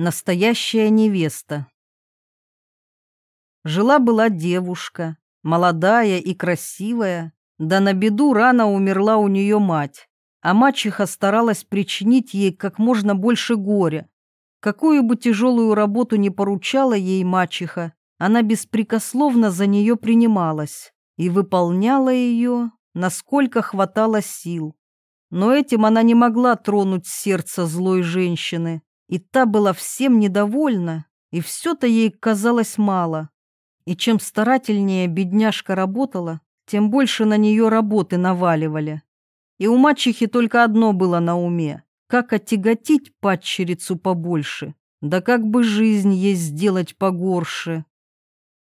Настоящая невеста. Жила-была девушка, молодая и красивая, да на беду рано умерла у нее мать, а мачеха старалась причинить ей как можно больше горя. Какую бы тяжелую работу ни поручала ей мачеха, она беспрекословно за нее принималась и выполняла ее, насколько хватало сил. Но этим она не могла тронуть сердце злой женщины, и та была всем недовольна, и все-то ей казалось мало. И чем старательнее бедняжка работала, тем больше на нее работы наваливали. И у мачехи только одно было на уме — как отяготить падчерицу побольше, да как бы жизнь ей сделать погорше.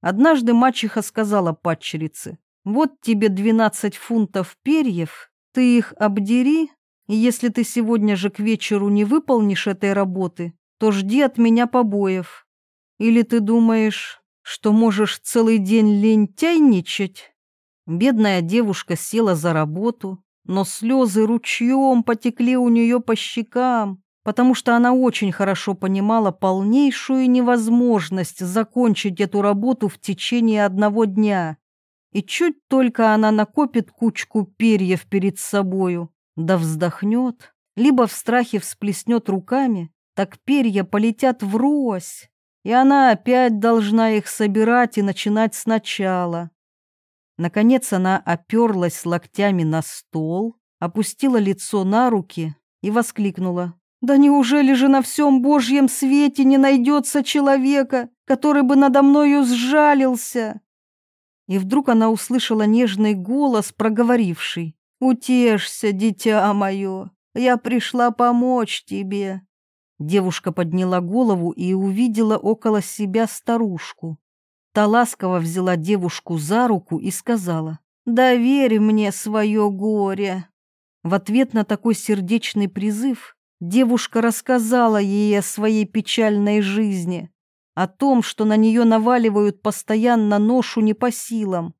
Однажды мачеха сказала падчерице, «Вот тебе двенадцать фунтов перьев, ты их обдери, и если ты сегодня же к вечеру не выполнишь этой работы, то жди от меня побоев. Или ты думаешь, что можешь целый день лентяйничать?» Бедная девушка села за работу, но слезы ручьем потекли у нее по щекам, потому что она очень хорошо понимала полнейшую невозможность закончить эту работу в течение одного дня. И чуть только она накопит кучку перьев перед собою, да вздохнет, либо в страхе всплеснет руками, так перья полетят врозь, и она опять должна их собирать и начинать сначала. Наконец она оперлась локтями на стол, опустила лицо на руки и воскликнула. «Да неужели же на всем Божьем свете не найдется человека, который бы надо мною сжалился?» И вдруг она услышала нежный голос, проговоривший. «Утешься, дитя мое, я пришла помочь тебе». Девушка подняла голову и увидела около себя старушку. Та ласково взяла девушку за руку и сказала, «Доверь мне свое горе». В ответ на такой сердечный призыв девушка рассказала ей о своей печальной жизни, о том, что на нее наваливают постоянно ношу не по силам,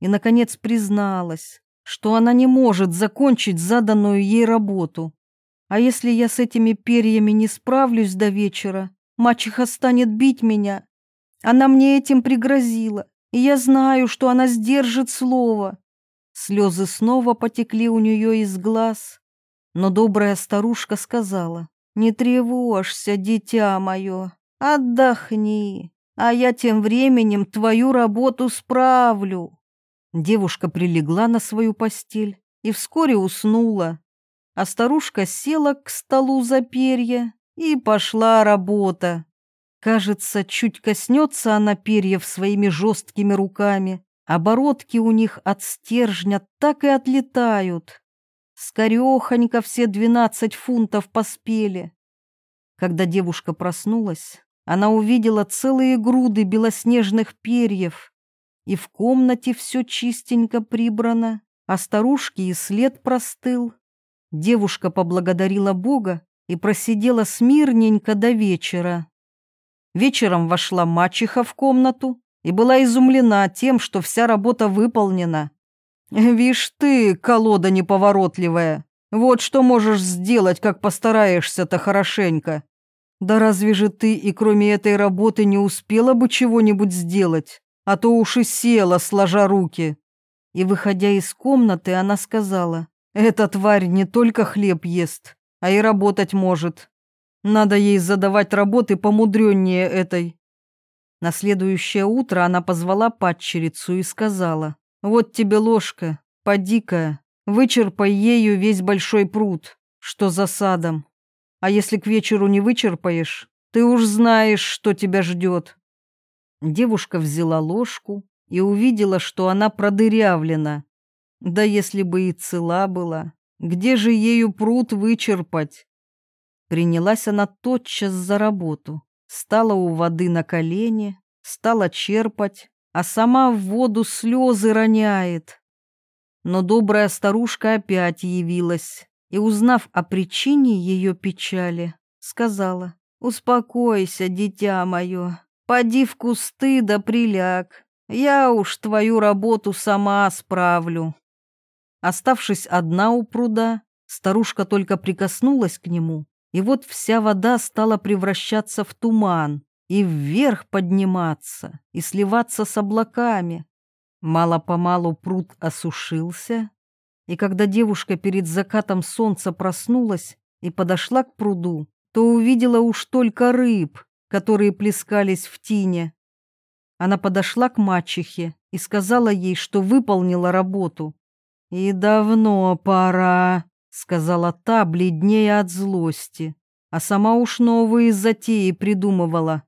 и, наконец, призналась, что она не может закончить заданную ей работу. А если я с этими перьями не справлюсь до вечера, мачеха станет бить меня. Она мне этим пригрозила, и я знаю, что она сдержит слово. Слезы снова потекли у нее из глаз, но добрая старушка сказала, «Не тревожься, дитя мое, отдохни, а я тем временем твою работу справлю». Девушка прилегла на свою постель и вскоре уснула, а старушка села к столу за перья, и пошла работа. Кажется, чуть коснется она перьев своими жесткими руками, оборотки у них от стержня так и отлетают. Скорехонько все двенадцать фунтов поспели. Когда девушка проснулась, она увидела целые груды белоснежных перьев, и в комнате все чистенько прибрано, а старушки и след простыл. Девушка поблагодарила Бога и просидела смирненько до вечера. Вечером вошла мачеха в комнату и была изумлена тем, что вся работа выполнена. «Вишь ты, колода неповоротливая, вот что можешь сделать, как постараешься-то хорошенько. Да разве же ты и кроме этой работы не успела бы чего-нибудь сделать?» А то уж и села, сложа руки. И, выходя из комнаты, она сказала, «Эта тварь не только хлеб ест, а и работать может. Надо ей задавать работы помудреннее этой». На следующее утро она позвала падчерицу и сказала, «Вот тебе ложка, поди-ка, вычерпай ею весь большой пруд, что за садом. А если к вечеру не вычерпаешь, ты уж знаешь, что тебя ждет». Девушка взяла ложку и увидела, что она продырявлена. Да если бы и цела была, где же ею пруд вычерпать? Принялась она тотчас за работу, стала у воды на колени, стала черпать, а сама в воду слезы роняет. Но добрая старушка опять явилась и, узнав о причине ее печали, сказала, «Успокойся, дитя мое, Поди в кусты да приляг. Я уж твою работу сама справлю. Оставшись одна у пруда, старушка только прикоснулась к нему, и вот вся вода стала превращаться в туман и вверх подниматься и сливаться с облаками. Мало-помалу пруд осушился, и когда девушка перед закатом солнца проснулась и подошла к пруду, то увидела уж только рыб, которые плескались в тине. Она подошла к мачехе и сказала ей, что выполнила работу. «И давно пора», — сказала та, бледнее от злости, а сама уж новые затеи придумывала.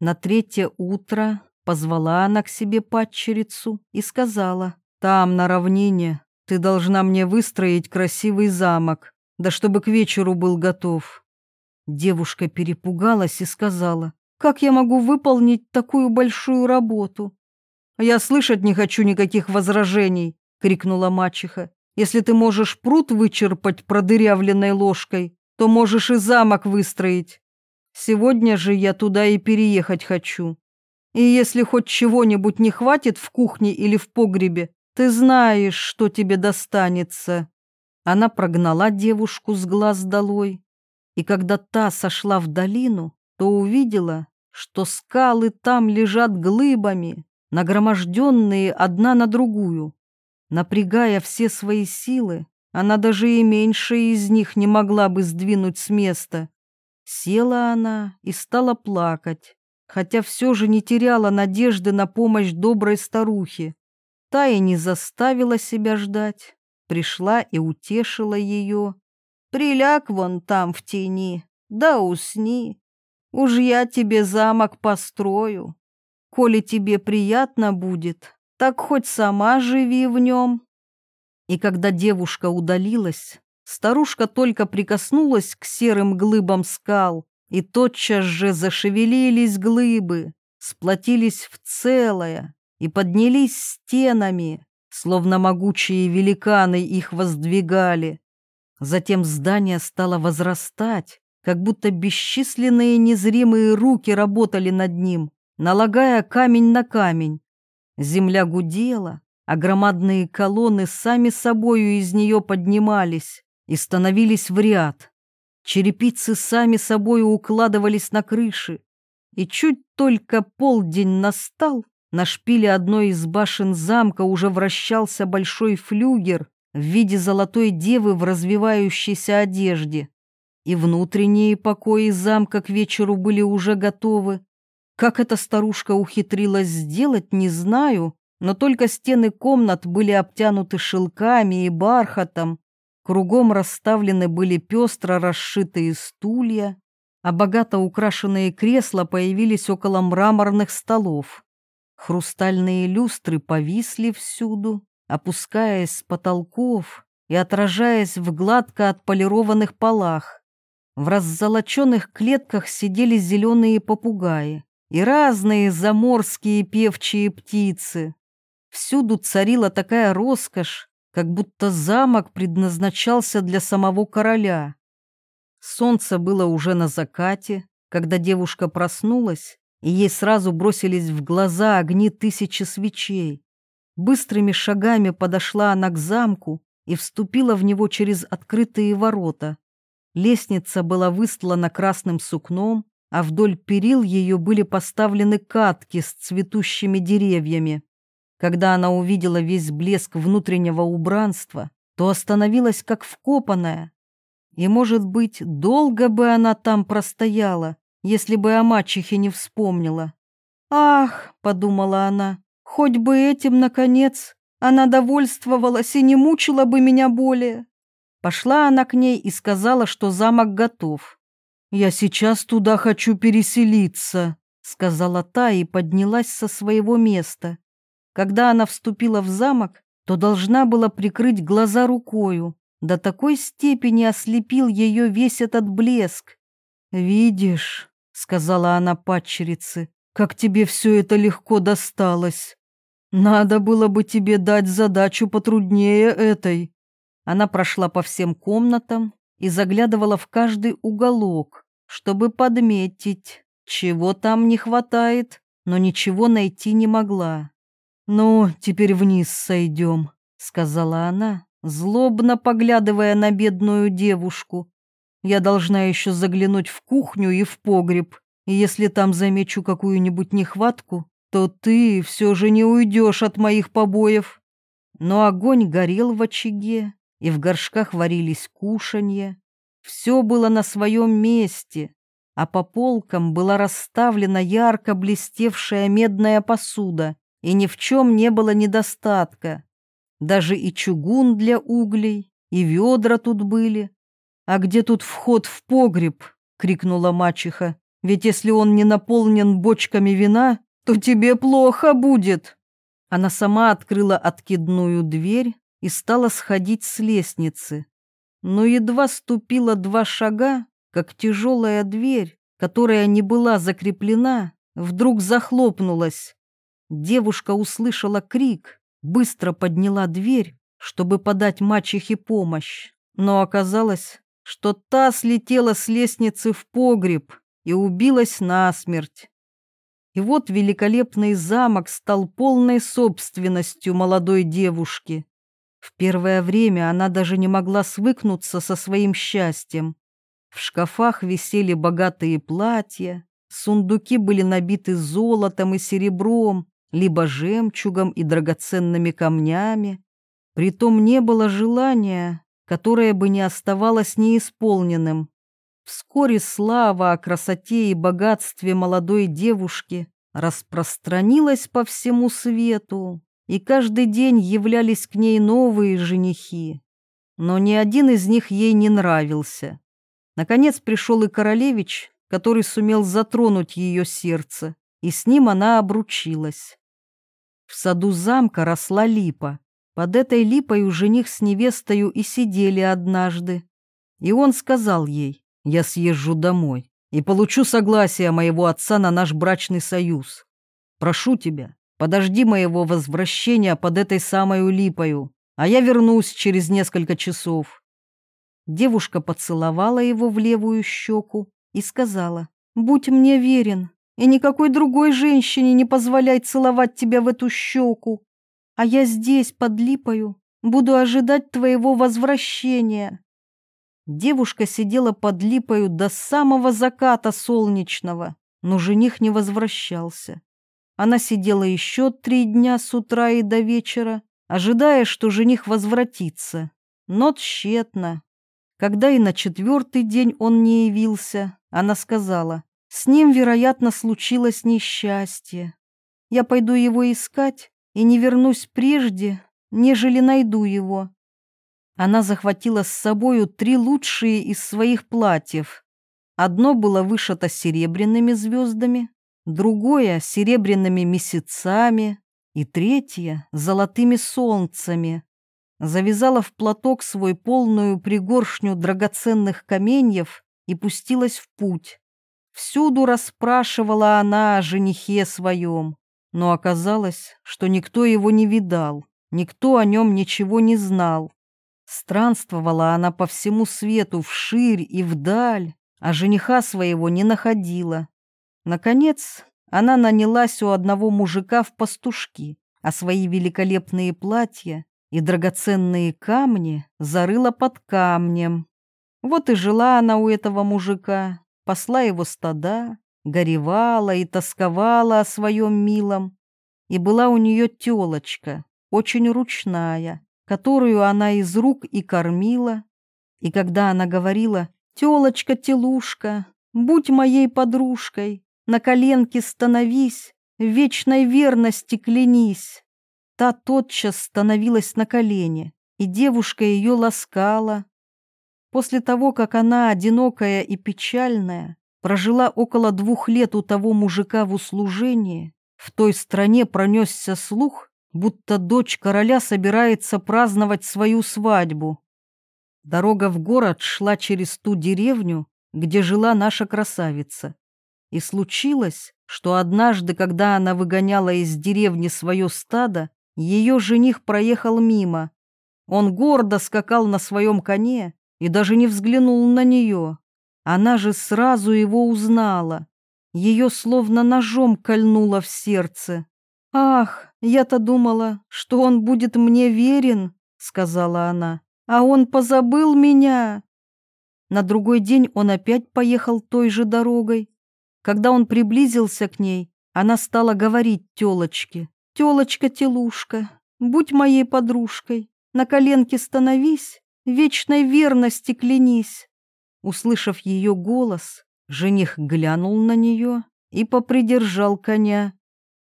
На третье утро позвала она к себе падчерицу и сказала, «Там, на равнине, ты должна мне выстроить красивый замок, да чтобы к вечеру был готов. Девушка перепугалась и сказала, как я могу выполнить такую большую работу? Я слышать не хочу никаких возражений, крикнула мачеха. Если ты можешь пруд вычерпать продырявленной ложкой, то можешь и замок выстроить. Сегодня же я туда и переехать хочу. И если хоть чего-нибудь не хватит в кухне или в погребе, ты знаешь, что тебе достанется. Она прогнала девушку с глаз долой, и когда та сошла в долину, то увидела, что скалы там лежат глыбами, нагроможденные одна на другую. Напрягая все свои силы, она даже и меньше из них не могла бы сдвинуть с места. Села она и стала плакать, хотя все же не теряла надежды на помощь доброй старухи. Та и не заставила себя ждать, пришла и утешила ее. «Приляг вон там в тени, да усни. Уж я тебе замок построю. Коли тебе приятно будет, так хоть сама живи в нем». И когда девушка удалилась, старушка только прикоснулась к серым глыбам скал, и тотчас же зашевелились глыбы, сплотились в целое, и поднялись стенами, словно могучие великаны их воздвигали. Затем здание стало возрастать, как будто бесчисленные незримые руки работали над ним, налагая камень на камень. Земля гудела, а громадные колонны сами собою из нее поднимались и становились в ряд. Черепицы сами собою укладывались на крыши, и чуть только полдень настал, на шпиле одной из башен замка уже вращался большой флюгер в виде золотой девы в развивающейся одежде. И внутренние покои замка к вечеру были уже готовы. Как эта старушка ухитрилась сделать, не знаю, но только стены комнат были обтянуты шелками и бархатом, кругом расставлены были пестро расшитые стулья, а богато украшенные кресла появились около мраморных столов. Хрустальные люстры повисли всюду, опускаясь с потолков и отражаясь в гладко отполированных полах. В раззолоченных клетках сидели зеленые попугаи и разные заморские певчие птицы. Всюду царила такая роскошь, как будто замок предназначался для самого короля. Солнце было уже на закате, когда девушка проснулась и ей сразу бросились в глаза огни тысячи свечей. Быстрыми шагами подошла она к замку и вступила в него через открытые ворота. Лестница была выстлана красным сукном, а вдоль перил ее были поставлены катки с цветущими деревьями. Когда она увидела весь блеск внутреннего убранства, то остановилась как вкопанная. И, может быть, долго бы она там простояла, если бы о мачехе не вспомнила. «Ах!» — подумала она, — «хоть бы этим, наконец, она довольствовалась и не мучила бы меня более». Пошла она к ней и сказала, что замок готов. «Я сейчас туда хочу переселиться», — сказала та и поднялась со своего места. Когда она вступила в замок, то должна была прикрыть глаза рукою. До такой степени ослепил ее весь этот блеск. «Видишь, сказала она падчерице, как тебе все это легко досталось. Надо было бы тебе дать задачу потруднее этой. Она прошла по всем комнатам и заглядывала в каждый уголок, чтобы подметить, чего там не хватает, но ничего найти не могла. «Ну, теперь вниз сойдем», — сказала она, злобно поглядывая на бедную девушку. Я должна еще заглянуть в кухню и в погреб, и если там замечу какую-нибудь нехватку, то ты все же не уйдешь от моих побоев. Но огонь горел в очаге, и в горшках варились кушанья. Все было на своем месте, а по полкам была расставлена ярко блестевшая медная посуда, и ни в чем не было недостатка. Даже и чугун для углей, и ведра тут были. «А где тут вход в погреб?» — крикнула мачеха. «Ведь если он не наполнен бочками вина, то тебе плохо будет». Она сама открыла откидную дверь и стала сходить с лестницы. Но едва ступила два шага, как тяжелая дверь, которая не была закреплена, вдруг захлопнулась. Девушка услышала крик, быстро подняла дверь, чтобы подать мачехе помощь, но оказалось, что та слетела с лестницы в погреб и убилась насмерть. И вот великолепный замок стал полной собственностью молодой девушки. В первое время она даже не могла свыкнуться со своим счастьем. В шкафах висели богатые платья, сундуки были набиты золотом и серебром, либо жемчугом и драгоценными камнями. Притом не было желания, которое бы не оставалось неисполненным. Вскоре слава о красоте и богатстве молодой девушки распространилась по всему свету, и каждый день являлись к ней новые женихи. Но ни один из них ей не нравился. Наконец пришел и королевич, который сумел затронуть ее сердце, и с ним она обручилась. В саду замка росла липа. Под этой липой у жених с невестою и сидели однажды. И он сказал ей, я съезжу домой и получу согласие моего отца на наш брачный союз. Прошу тебя, подожди моего возвращения под этой самой липою, а я вернусь через несколько часов. Девушка поцеловала его в левую щеку и сказала, «Будь мне верен, и никакой другой женщине не позволяй целовать тебя в эту щеку, а я здесь, под липою, буду ожидать твоего возвращения». Девушка сидела под липою до самого заката солнечного, но жених не возвращался. Она сидела еще три дня с утра и до вечера, ожидая, что жених возвратится, но тщетно. Когда и на четвертый день он не явился, она сказала, «С ним, вероятно, случилось несчастье. Я пойду его искать и не вернусь прежде, нежели найду его». Она захватила с собою три лучшие из своих платьев. Одно было вышито серебряными звездами, другое — серебряными месяцами и третье — золотыми солнцами завязала в платок свой полную пригоршню драгоценных каменьев и пустилась в путь. Всюду расспрашивала она о женихе своем, но оказалось, что никто его не видал, никто о нем ничего не знал. Странствовала она по всему свету вширь и вдаль, а жениха своего не находила. Наконец, она нанялась у одного мужика в пастушки, а свои великолепные платья и драгоценные камни зарыла под камнем. Вот и жила она у этого мужика, посла его стада, горевала и тосковала о своем милом. И была у нее телочка, очень ручная, которую она из рук и кормила. И когда она говорила «Телочка-телушка, будь моей подружкой, на коленке становись, в вечной верности клянись», Та тотчас становилась на колени, и девушка ее ласкала. После того, как она, одинокая и печальная, прожила около двух лет у того мужика в услужении, в той стране пронесся слух, будто дочь короля собирается праздновать свою свадьбу. Дорога в город шла через ту деревню, где жила наша красавица. И случилось, что однажды, когда она выгоняла из деревни свое стадо, ее жених проехал мимо. Он гордо скакал на своем коне и даже не взглянул на нее. Она же сразу его узнала. Ее словно ножом кольнуло в сердце. «Ах, я-то думала, что он будет мне верен», — сказала она, — «а он позабыл меня». На другой день он опять поехал той же дорогой. Когда он приблизился к ней, она стала говорить тёлочке. «Тёлочка-телушка, будь моей подружкой, на коленке становись, вечной верности клянись». Услышав ее голос, жених глянул на нее и попридержал коня.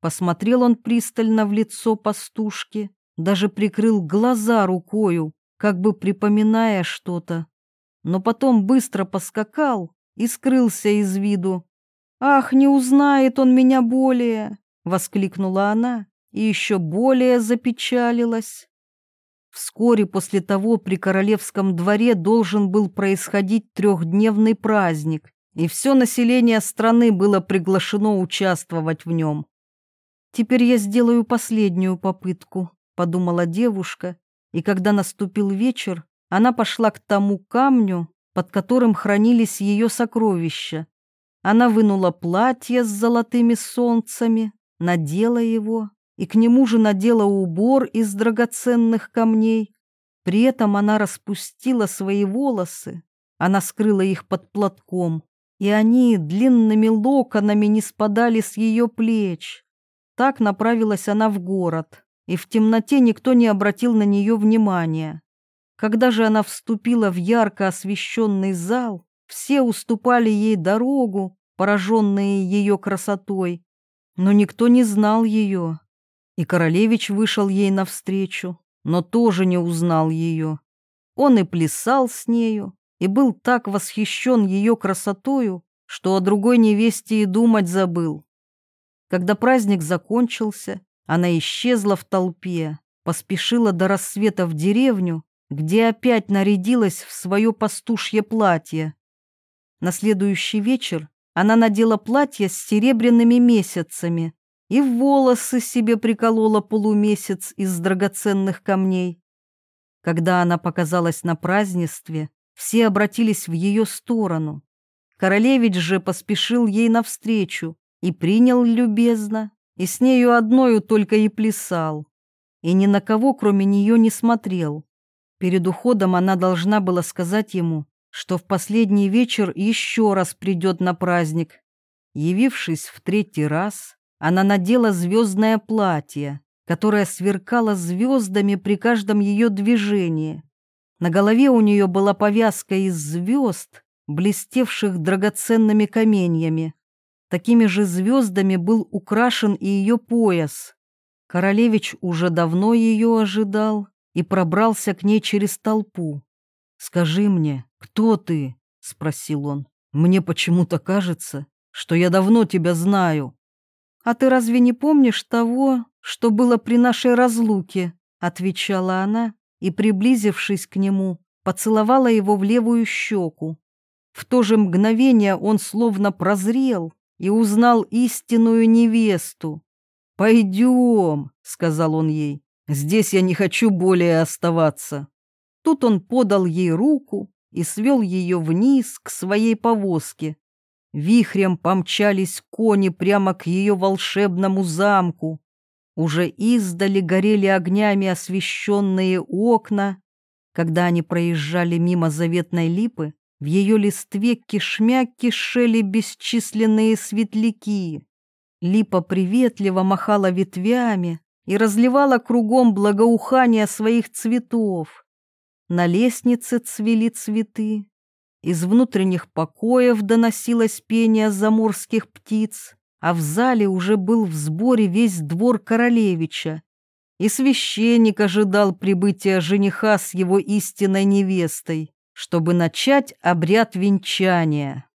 Посмотрел он пристально в лицо пастушки, даже прикрыл глаза рукою, как бы припоминая что-то. Но потом быстро поскакал и скрылся из виду. «Ах, не узнает он меня более!» — воскликнула она и еще более запечалилась. Вскоре после того при королевском дворе должен был происходить трехдневный праздник, и все население страны было приглашено участвовать в нем. «Теперь я сделаю последнюю попытку», — подумала девушка, и когда наступил вечер, она пошла к тому камню, под которым хранились ее сокровища. Она вынула платье с золотыми солнцами, надела его, и к нему же надела убор из драгоценных камней. При этом она распустила свои волосы, она скрыла их под платком, и они длинными локонами не спадали с ее плеч. Так направилась она в город, и в темноте никто не обратил на нее внимания. Когда же она вступила в ярко освещенный зал, все уступали ей дорогу, пораженные ее красотой, но никто не знал ее. И королевич вышел ей навстречу, но тоже не узнал ее. Он и плясал с нею, и был так восхищен ее красотою, что о другой невесте и думать забыл. Когда праздник закончился, она исчезла в толпе, поспешила до рассвета в деревню, где опять нарядилась в свое пастушье платье. На следующий вечер она надела платье с серебряными месяцами и в волосы себе приколола полумесяц из драгоценных камней. Когда она показалась на празднестве, все обратились в ее сторону. Королевич же поспешил ей навстречу и принял любезно, и с нею одною только и плясал, и ни на кого, кроме нее, не смотрел. Перед уходом она должна была сказать ему, что в последний вечер еще раз придет на праздник. Явившись в третий раз, она надела звездное платье, которое сверкало звездами при каждом ее движении. На голове у нее была повязка из звезд, блестевших драгоценными каменьями. Такими же звездами был украшен и ее пояс. Королевич уже давно ее ожидал и пробрался к ней через толпу. «Скажи мне, кто ты?» — спросил он. «Мне почему-то кажется, что я давно тебя знаю». «А ты разве не помнишь того, что было при нашей разлуке?» — отвечала она и, приблизившись к нему, поцеловала его в левую щеку. В то же мгновение он словно прозрел и узнал истинную невесту. «Пойдем», — сказал он ей, — «здесь я не хочу более оставаться». Тут он подал ей руку и свел ее вниз к своей повозке. Вихрем помчались кони прямо к ее волшебному замку. Уже издали горели огнями освещенные окна. Когда они проезжали мимо заветной липы, в ее листве кишмя кишели бесчисленные светляки. Липа приветливо махала ветвями и разливала кругом благоухание своих цветов. На лестнице цвели цветы. Из внутренних покоев доносилось пение заморских птиц а в зале уже был в сборе весь двор королевича, и священник ожидал прибытия жениха с его истинной невестой, чтобы начать обряд венчания.